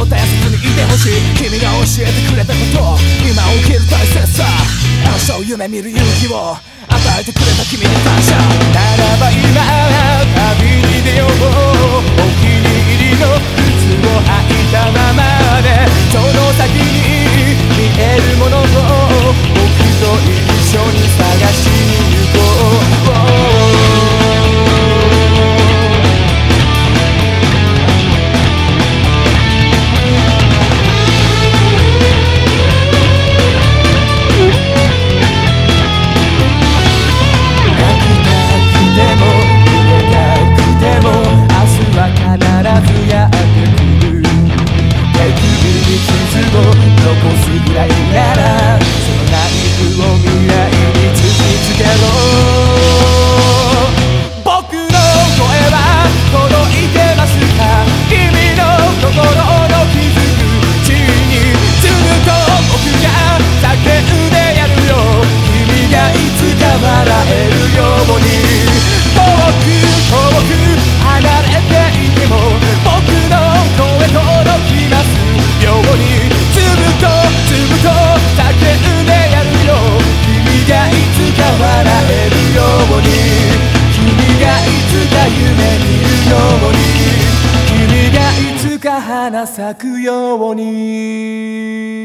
をにいてほしい君が教えてくれたこと今起きる大切さ。明日を夢見る勇気を与えてくれた君に感謝。ならば今旅に出よう。お気に入りの靴を履いて花咲くように。